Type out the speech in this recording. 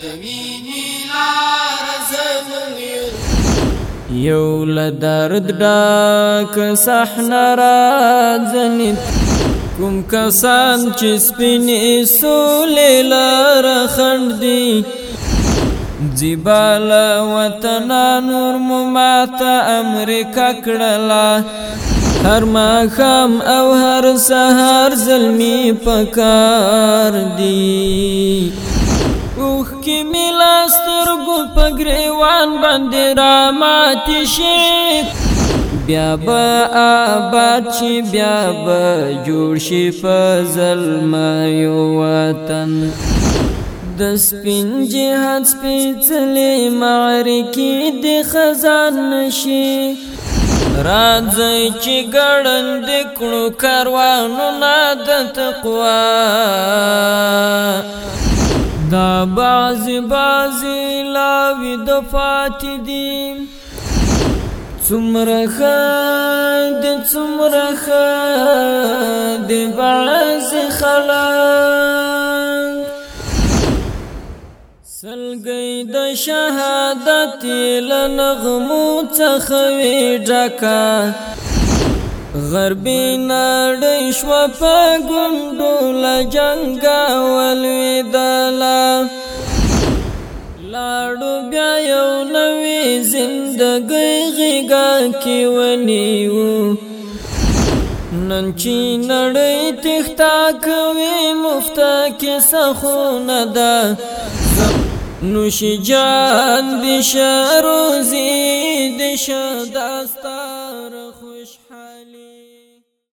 د مینې لار زموږ یو یو له درد ډاک صحنه راځني کوم کسان چې سپینې سولې لاره خنډ دي جبال وطن نور مماته امریکا کړلا هر ماخام او هر سهار زلمی پکار دی اوخ کې ملا سترګو په ګریوان باندې را مات شي بیا به آباد شي بیا به جوړ شي فضل ما یو وطن د سپین جهاد سپېڅلې معرکې د خزان نشي راځي چې ګړندې کړو کاروانونه د تقوا دا بعض بعض لاوی د فات دی څومره خد څومره خد بعض خلک سلګي د شهادت لنغمو څخوي ډکا غربی نړۍ شو په ګوندو لا جنگا ول بیا یو نوې زندګۍ غېږه کې ونیو نن چې نړۍ تختا کوي مفتا کې سخو نه ده نو شجان دي شروزي دي شداستار خوشحالي